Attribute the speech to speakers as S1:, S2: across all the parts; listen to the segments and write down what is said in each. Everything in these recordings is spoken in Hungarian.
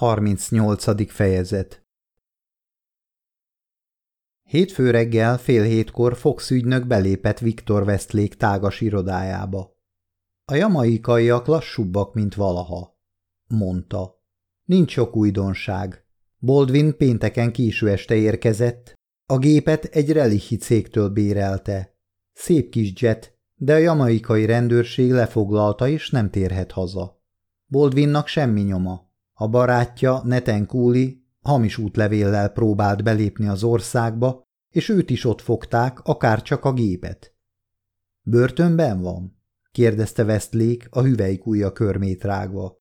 S1: 38. fejezet Hétfő reggel fél hétkor Fox ügynök belépett Viktor Westlake tágas irodájába. A jamaikaiak lassúbbak, mint valaha, mondta. Nincs sok újdonság. Baldwin pénteken késő este érkezett, a gépet egy relihi cégtől bérelte. Szép kis jet, de a jamaikai rendőrség lefoglalta és nem térhet haza. Baldwinnak semmi nyoma. A barátja, Neten Kúli, hamis útlevéllel próbált belépni az országba, és őt is ott fogták, akár csak a gépet. Börtönben van? kérdezte Westlake a hüvelykújja körmét rágva.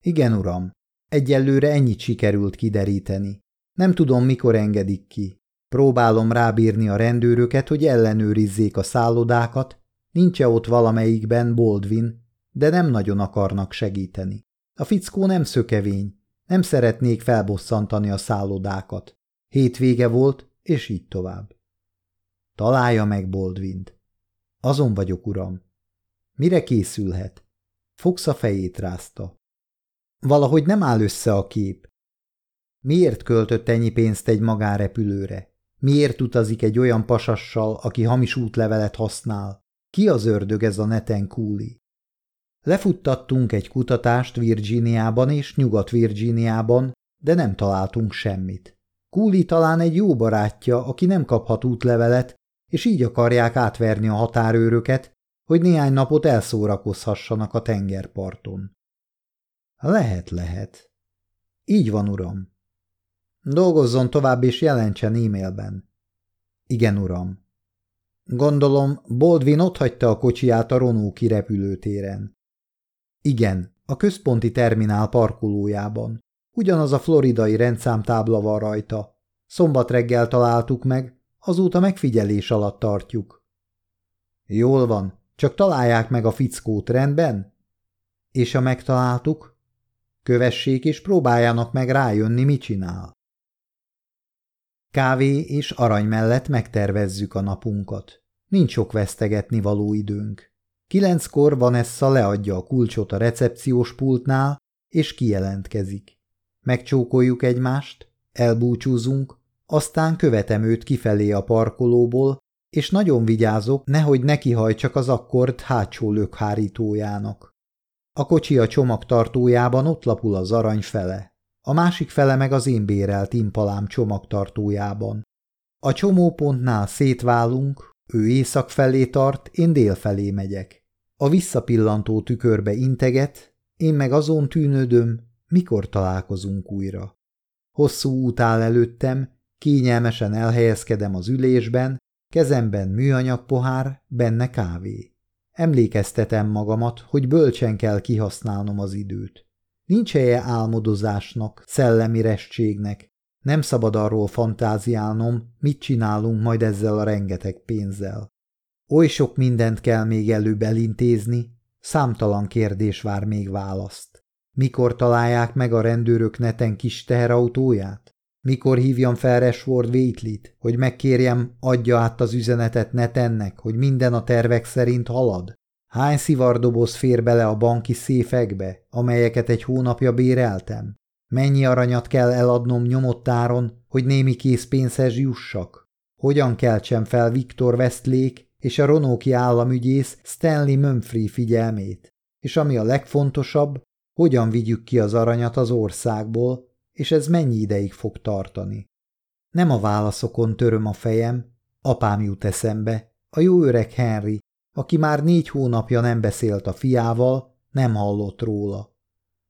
S1: Igen, uram. Egyelőre ennyit sikerült kideríteni. Nem tudom, mikor engedik ki. Próbálom rábírni a rendőröket, hogy ellenőrizzék a szállodákat, nincs -e ott valamelyikben Baldwin, de nem nagyon akarnak segíteni. A fickó nem szökevény, nem szeretnék felbosszantani a szállodákat. Hétvége volt, és így tovább. Találja meg Boldvint. Azon vagyok, uram. Mire készülhet? Fox a fejét rázta. Valahogy nem áll össze a kép. Miért költött ennyi pénzt egy magárepülőre? Miért utazik egy olyan pasassal, aki hamis útlevelet használ? Ki az ördög ez a neten kúli? Lefuttattunk egy kutatást Virginiában és Nyugat-Virginiában, de nem találtunk semmit. Kúli talán egy jó barátja, aki nem kaphat útlevelet, és így akarják átverni a határőröket, hogy néhány napot elszórakozhassanak a tengerparton. Lehet, lehet. Így van, uram. Dolgozzon tovább és jelentsen e-mailben. Igen, uram. Gondolom, Baldwin otthagyta a kocsiját a Ronóki repülőtéren. Igen, a központi terminál parkolójában. Ugyanaz a floridai rendszámtábla van rajta. Szombat reggel találtuk meg, azóta megfigyelés alatt tartjuk. Jól van, csak találják meg a fickót, rendben? És ha megtaláltuk? Kövessék és próbáljanak meg rájönni, mit csinál. Kávé és arany mellett megtervezzük a napunkat. Nincs sok vesztegetni való időnk. Kilenckor Vanessa leadja a kulcsot a recepciós pultnál, és kijelentkezik. Megcsókoljuk egymást, elbúcsúzunk, aztán követem őt kifelé a parkolóból, és nagyon vigyázok, nehogy nekihajtsak az akkord hátsó lökhárítójának. A kocsi a csomagtartójában ott lapul az arany fele, a másik fele meg az én bérelt impalám csomagtartójában. A csomópontnál szétválunk, ő észak felé tart, én dél felé megyek. A visszapillantó tükörbe integet, én meg azon tűnődöm, mikor találkozunk újra. Hosszú út áll előttem, kényelmesen elhelyezkedem az ülésben, kezemben műanyag pohár, benne kávé. Emlékeztetem magamat, hogy bölcsen kell kihasználnom az időt. Nincs helye álmodozásnak, szellemi restségnek, nem szabad arról fantáziálnom, mit csinálunk majd ezzel a rengeteg pénzzel. Oly sok mindent kell még előbb elintézni, számtalan kérdés vár még választ. Mikor találják meg a rendőrök neten kis teherautóját? Mikor hívjam fel Rashford Waitley-t, hogy megkérjem, adja át az üzenetet netennek, hogy minden a tervek szerint halad? Hány szivardoboz fér bele a banki széfekbe, amelyeket egy hónapja béreltem? Mennyi aranyat kell eladnom nyomottáron, hogy némi készpénzhez jussak? Hogyan keltsem fel Viktor Westlake és a ronóki államügyész Stanley Mumfrey figyelmét? És ami a legfontosabb, hogyan vigyük ki az aranyat az országból, és ez mennyi ideig fog tartani? Nem a válaszokon töröm a fejem, apám jut eszembe, a jó öreg Henry, aki már négy hónapja nem beszélt a fiával, nem hallott róla.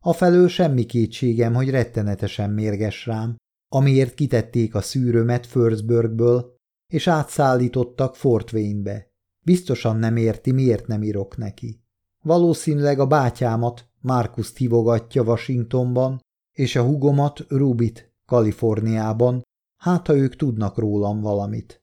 S1: Afelől semmi kétségem, hogy rettenetesen mérges rám, amiért kitették a szűrömet Firstburgből, és átszállítottak Fort. Biztosan nem érti, miért nem írok neki. Valószínűleg a bátyámat, Markus hívogatja Washingtonban, és a hugomat, Rubit, Kaliforniában, hát ha ők tudnak rólam valamit.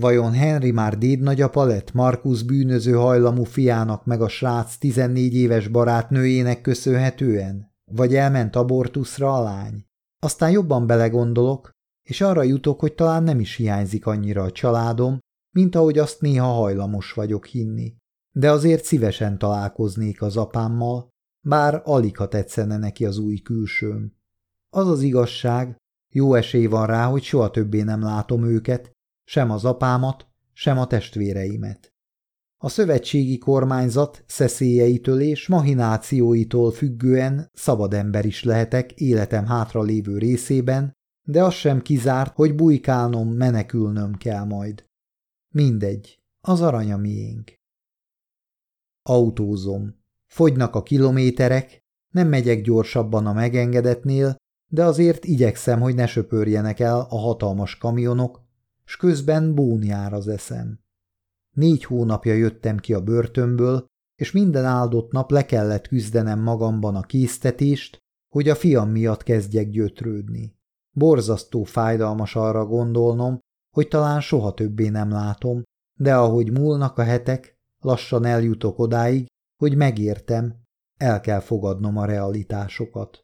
S1: Vajon Henry már dédnagyapa lett Markus bűnöző hajlamú fiának meg a srác 14 éves barátnőjének köszönhetően? Vagy elment abortuszra a lány? Aztán jobban belegondolok, és arra jutok, hogy talán nem is hiányzik annyira a családom, mint ahogy azt néha hajlamos vagyok hinni. De azért szívesen találkoznék az apámmal, bár alig ha tetszene neki az új külsőm. Az az igazság, jó esély van rá, hogy soha többé nem látom őket, sem az apámat, sem a testvéreimet. A szövetségi kormányzat szeszélyeitől és mahinációitól függően szabad ember is lehetek életem hátralévő részében, de az sem kizárt, hogy bujkálnom, menekülnöm kell majd. Mindegy, az aranya miénk. Autózom. Fogynak a kilométerek, nem megyek gyorsabban a megengedetnél, de azért igyekszem, hogy ne söpörjenek el a hatalmas kamionok, s közben bónjár az eszem. Négy hónapja jöttem ki a börtönből, és minden áldott nap le kellett küzdenem magamban a késztetést, hogy a fiam miatt kezdjek gyötrődni. Borzasztó fájdalmas arra gondolnom, hogy talán soha többé nem látom, de ahogy múlnak a hetek, lassan eljutok odáig, hogy megértem, el kell fogadnom a realitásokat.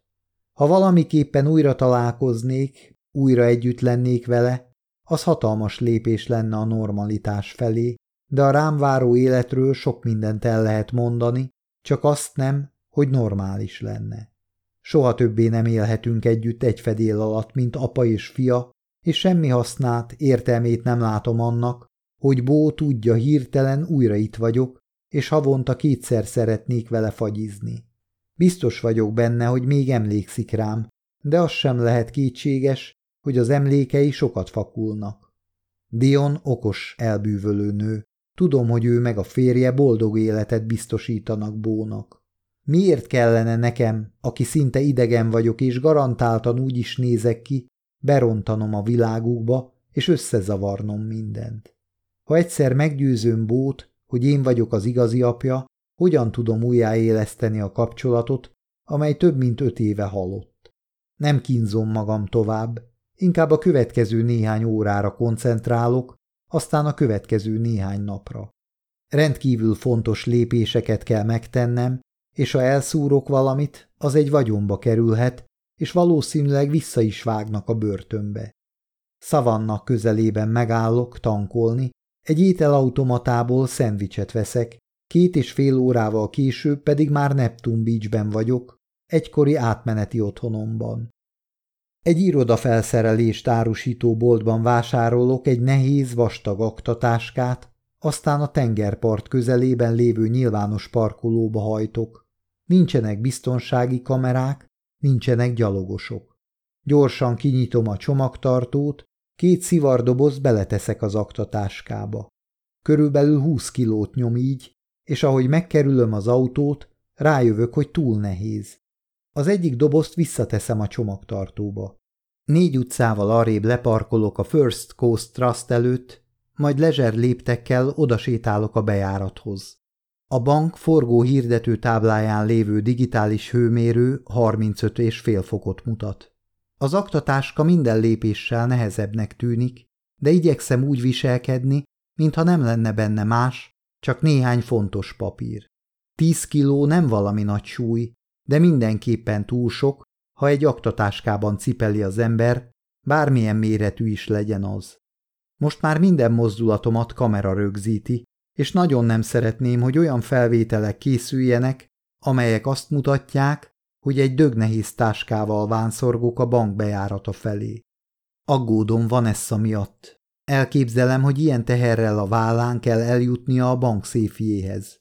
S1: Ha valamiképpen újra találkoznék, újra együtt lennék vele, az hatalmas lépés lenne a normalitás felé, de a rám váró életről sok mindent el lehet mondani, csak azt nem, hogy normális lenne. Soha többé nem élhetünk együtt egy fedél alatt, mint apa és fia, és semmi hasznát, értelmét nem látom annak, hogy Bó tudja hirtelen újra itt vagyok, és havonta kétszer szeretnék vele fagyizni. Biztos vagyok benne, hogy még emlékszik rám, de az sem lehet kétséges, hogy az emlékei sokat fakulnak. Dion okos, elbűvölő nő. Tudom, hogy ő meg a férje boldog életet biztosítanak Bónak. Miért kellene nekem, aki szinte idegen vagyok és garantáltan úgy is nézek ki, berontanom a világukba és összezavarnom mindent? Ha egyszer meggyőzöm Bót, hogy én vagyok az igazi apja, hogyan tudom újjáéleszteni a kapcsolatot, amely több mint öt éve halott. Nem kínzom magam tovább, inkább a következő néhány órára koncentrálok, aztán a következő néhány napra. Rendkívül fontos lépéseket kell megtennem, és ha elszúrok valamit, az egy vagyonba kerülhet, és valószínűleg vissza is vágnak a börtönbe. Szavannak közelében megállok tankolni, egy ételautomatából szendvicset veszek, két és fél órával később pedig már Neptune Beachben vagyok, egykori átmeneti otthonomban. Egy irodafelszerelést árusító boltban vásárolok egy nehéz, vastag aktatáskát, aztán a tengerpart közelében lévő nyilvános parkolóba hajtok. Nincsenek biztonsági kamerák, nincsenek gyalogosok. Gyorsan kinyitom a csomagtartót, két szivardoboz beleteszek az aktatáskába. Körülbelül húsz kilót nyom így, és ahogy megkerülöm az autót, rájövök, hogy túl nehéz. Az egyik dobozt visszateszem a csomagtartóba. Négy utcával arrébb leparkolok a First Coast Trust előtt, majd lezser léptekkel odasétálok a bejárathoz. A bank forgó hirdető tábláján lévő digitális hőmérő 35 és fél fokot mutat. Az aktatáska minden lépéssel nehezebbnek tűnik, de igyekszem úgy viselkedni, mintha nem lenne benne más, csak néhány fontos papír. Tíz kiló nem valami nagy súly, de mindenképpen túl sok, ha egy aktatáskában cipeli az ember, bármilyen méretű is legyen az. Most már minden mozdulatomat kamera rögzíti, és nagyon nem szeretném, hogy olyan felvételek készüljenek, amelyek azt mutatják, hogy egy dögnehéz táskával vánszorgok a bank bejárata felé. Aggódom Vanessa miatt. Elképzelem, hogy ilyen teherrel a vállán kell eljutnia a bank széfjéhez.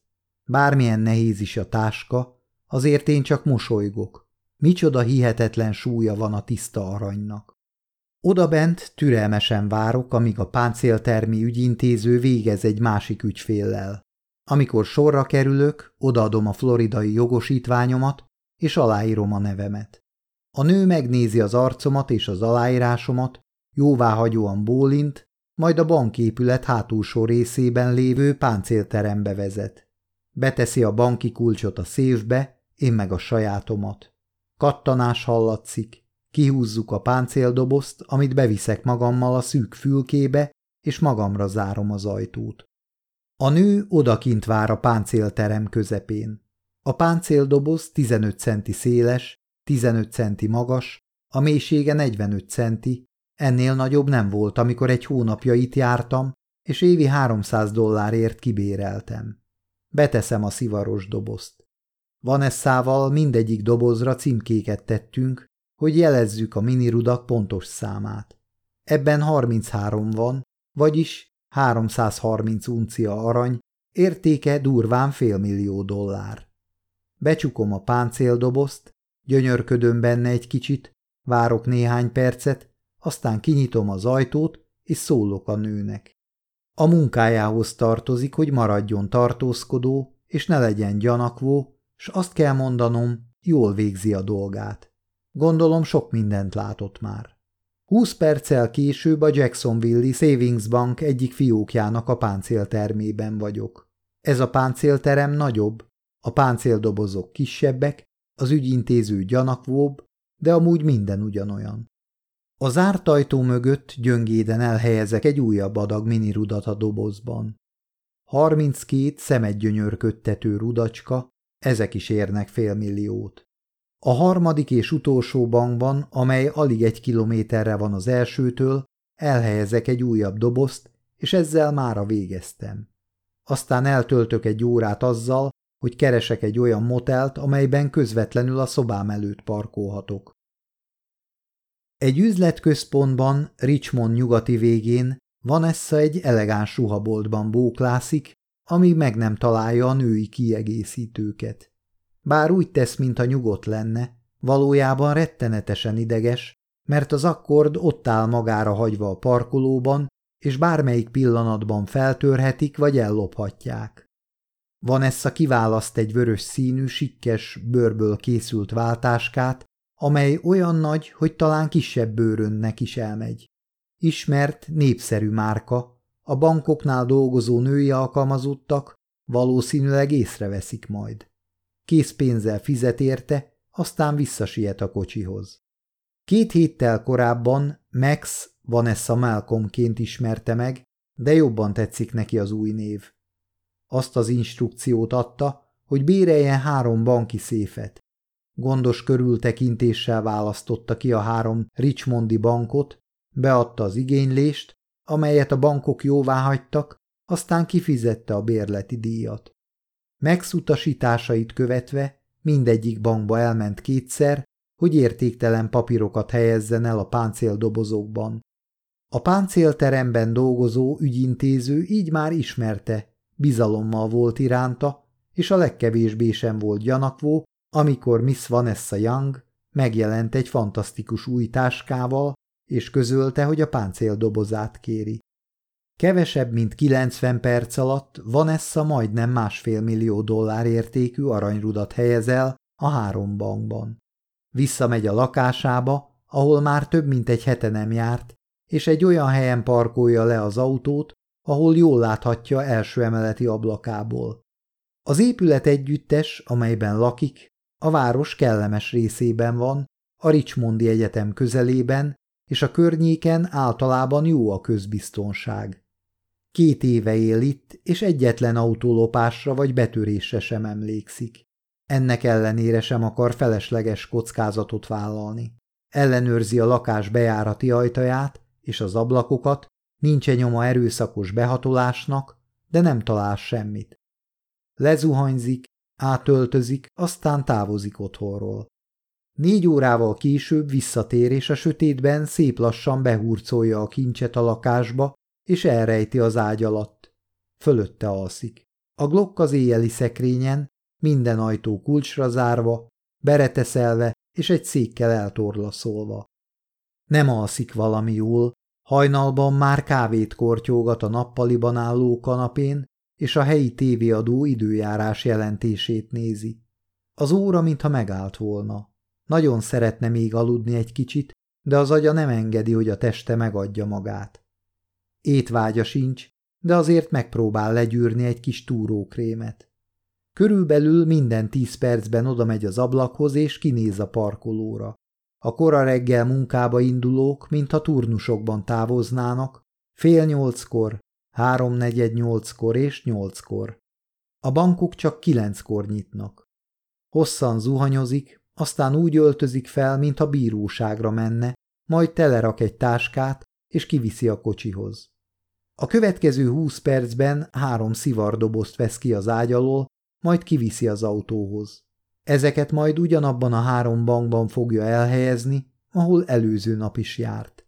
S1: Bármilyen nehéz is a táska, azért én csak mosolygok. Micsoda hihetetlen súlya van a tiszta aranynak. Oda bent türelmesen várok, amíg a páncéltermi ügyintéző végez egy másik ügyféllel. Amikor sorra kerülök, odaadom a floridai jogosítványomat, és aláírom a nevemet. A nő megnézi az arcomat és az aláírásomat, jóváhagyóan bólint, majd a banképület hátulsó részében lévő páncélterembe vezet. Beteszi a banki kulcsot a széfbe, én meg a sajátomat. Kattanás hallatszik, kihúzzuk a páncéldobozt, amit beviszek magammal a szűk fülkébe, és magamra zárom az ajtót. A nő odakint vár a páncélterem közepén. A páncéldoboz 15 centi széles, 15 centi magas, a mélysége 45 centi, ennél nagyobb nem volt, amikor egy hónapja itt jártam, és évi 300 dollárért kibéreltem. Beteszem a szivaros dobozt. Vanessával mindegyik dobozra címkéket tettünk, hogy jelezzük a minirudak pontos számát. Ebben 33 van, vagyis 330 uncia arany, értéke durván félmillió dollár. Becsukom a páncéldobozt, gyönyörködöm benne egy kicsit, várok néhány percet, aztán kinyitom az ajtót, és szólok a nőnek. A munkájához tartozik, hogy maradjon tartózkodó, és ne legyen gyanakvó, s azt kell mondanom, jól végzi a dolgát. Gondolom sok mindent látott már. Húsz perccel később a Jacksonville-i Savings Bank egyik fiókjának a páncéltermében vagyok. Ez a páncélterem nagyobb, a páncéldobozok kisebbek, az ügyintéző gyanakvóbb, de amúgy minden ugyanolyan. A zárt ajtó mögött gyöngéden elhelyezek egy újabb adag minirudat a dobozban. Harminckét szemet gyönyörködtető rudacska, ezek is érnek félmilliót. A harmadik és utolsó bankban, amely alig egy kilométerre van az elsőtől, elhelyezek egy újabb dobozt, és ezzel mára végeztem. Aztán eltöltök egy órát azzal, hogy keresek egy olyan motelt, amelyben közvetlenül a szobám előtt parkolhatok. Egy üzletközpontban, Richmond nyugati végén Vanessa egy elegáns ruhaboltban bóklászik, amíg meg nem találja a női kiegészítőket. Bár úgy tesz, mintha nyugodt lenne, valójában rettenetesen ideges, mert az akkord ott áll magára hagyva a parkolóban, és bármelyik pillanatban feltörhetik vagy ellophatják. Vanessa kiválaszt egy vörös színű, sikkes, bőrből készült váltáskát, amely olyan nagy, hogy talán kisebb bőrönnek is elmegy. Ismert, népszerű márka, a bankoknál dolgozó női alkalmazottak valószínűleg észreveszik majd. Készpénzzel fizet érte, aztán visszasiet a kocsihoz. Két héttel korábban Max Vanessa Malcolmként ismerte meg, de jobban tetszik neki az új név. Azt az instrukciót adta, hogy béreljen három banki széfet. Gondos körültekintéssel választotta ki a három Richmondi bankot, beadta az igénylést, amelyet a bankok jóvá hagytak, aztán kifizette a bérleti díjat. Max utasításait követve mindegyik bankba elment kétszer, hogy értéktelen papírokat helyezzen el a páncéldobozokban. A páncélteremben dolgozó ügyintéző így már ismerte, bizalommal volt iránta, és a legkevésbé sem volt gyanakvó, amikor Miss Vanessa Young megjelent egy fantasztikus új táskával, és közölte, hogy a páncéldobozát kéri. Kevesebb, mint 90 perc alatt Vanessa majdnem másfél millió dollár értékű aranyrudat helyez el a három bankban. Visszamegy a lakásába, ahol már több mint egy hete nem járt, és egy olyan helyen parkolja le az autót, ahol jól láthatja első emeleti ablakából. Az épület együttes, amelyben lakik, a város kellemes részében van, a Richmondi Egyetem közelében, és a környéken általában jó a közbiztonság. Két éve él itt, és egyetlen autólopásra vagy betörésre sem emlékszik. Ennek ellenére sem akar felesleges kockázatot vállalni. Ellenőrzi a lakás bejárati ajtaját és az ablakokat, nincs -e nyoma erőszakos behatolásnak, de nem talál semmit. Lezuhanyzik, átöltözik, aztán távozik otthonról. Négy órával később visszatér, és a sötétben szép lassan behurcolja a kincset a lakásba, és elrejti az ágy alatt. Fölötte alszik. A glokk az éjjeli szekrényen, minden ajtó kulcsra zárva, bereteszelve és egy székkel eltorlaszolva. Nem alszik valami jól, hajnalban már kávét kortyógat a nappaliban álló kanapén, és a helyi tévéadó időjárás jelentését nézi. Az óra, mintha megállt volna. Nagyon szeretne még aludni egy kicsit, de az agya nem engedi, hogy a teste megadja magát. Étvágya sincs, de azért megpróbál legyűrni egy kis túrókrémet. Körülbelül minden tíz percben oda megy az ablakhoz és kinéz a parkolóra. A kora reggel munkába indulók, mintha turnusokban távoznának, fél nyolckor, háromnegyed nyolckor és nyolckor. A bankok csak kilenckor nyitnak. Hosszan zuhanyozik, aztán úgy öltözik fel, mintha bíróságra menne, majd telerak egy táskát, és kiviszi a kocsihoz. A következő húsz percben három szivardobozt vesz ki az ágy alól, majd kiviszi az autóhoz. Ezeket majd ugyanabban a három bankban fogja elhelyezni, ahol előző nap is járt.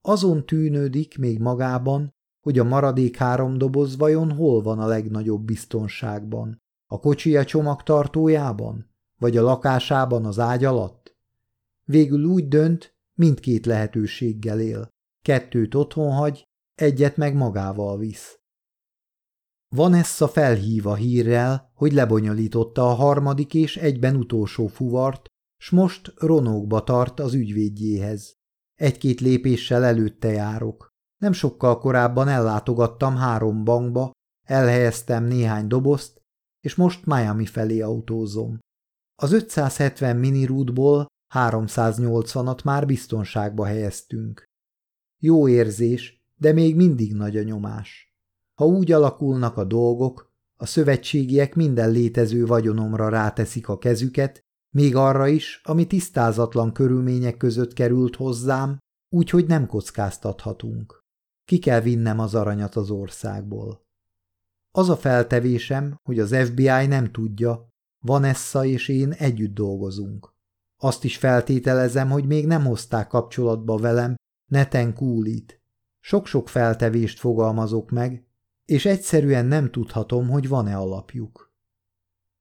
S1: Azon tűnődik még magában, hogy a maradék három doboz vajon hol van a legnagyobb biztonságban. A kocsia csomagtartójában? Vagy a lakásában az ágy alatt? Végül úgy dönt, mindkét lehetőséggel él. Kettőt otthon hagy, egyet meg magával visz. Vanessa felhív a hírrel, hogy lebonyolította a harmadik és egyben utolsó fuvart, s most ronókba tart az ügyvédjéhez. Egy-két lépéssel előtte járok. Nem sokkal korábban ellátogattam három bankba, elhelyeztem néhány dobozt, és most Miami felé autózom. Az 570 minirútból 380-at már biztonságba helyeztünk. Jó érzés, de még mindig nagy a nyomás. Ha úgy alakulnak a dolgok, a szövetségiek minden létező vagyonomra ráteszik a kezüket, még arra is, ami tisztázatlan körülmények között került hozzám, úgyhogy nem kockáztathatunk. Ki kell vinnem az aranyat az országból. Az a feltevésem, hogy az FBI nem tudja, Vanessa és én együtt dolgozunk. Azt is feltételezem, hogy még nem hozták kapcsolatba velem Neten Kúlit. Sok-sok feltevést fogalmazok meg, és egyszerűen nem tudhatom, hogy van-e alapjuk.